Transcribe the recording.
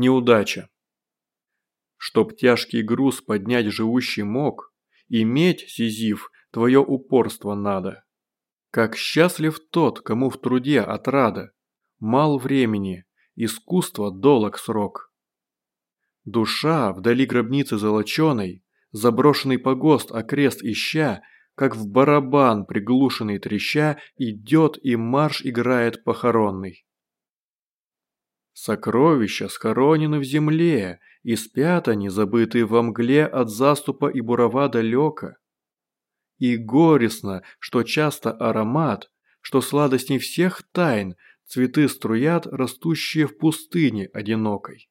Неудача. Чтоб тяжкий груз поднять живущий мог, иметь, Сизиф, твое упорство надо. Как счастлив тот, кому в труде отрада, мал времени, искусство долог срок. Душа, вдали гробницы золоченой, заброшенный погост окрест ища, как в барабан приглушенный треща, идет и марш играет похоронный. Сокровища схоронены в земле, и спят они, забытые во мгле от заступа и бурова далеко. И горестно, что часто аромат, что сладостней всех тайн, цветы струят, растущие в пустыне одинокой.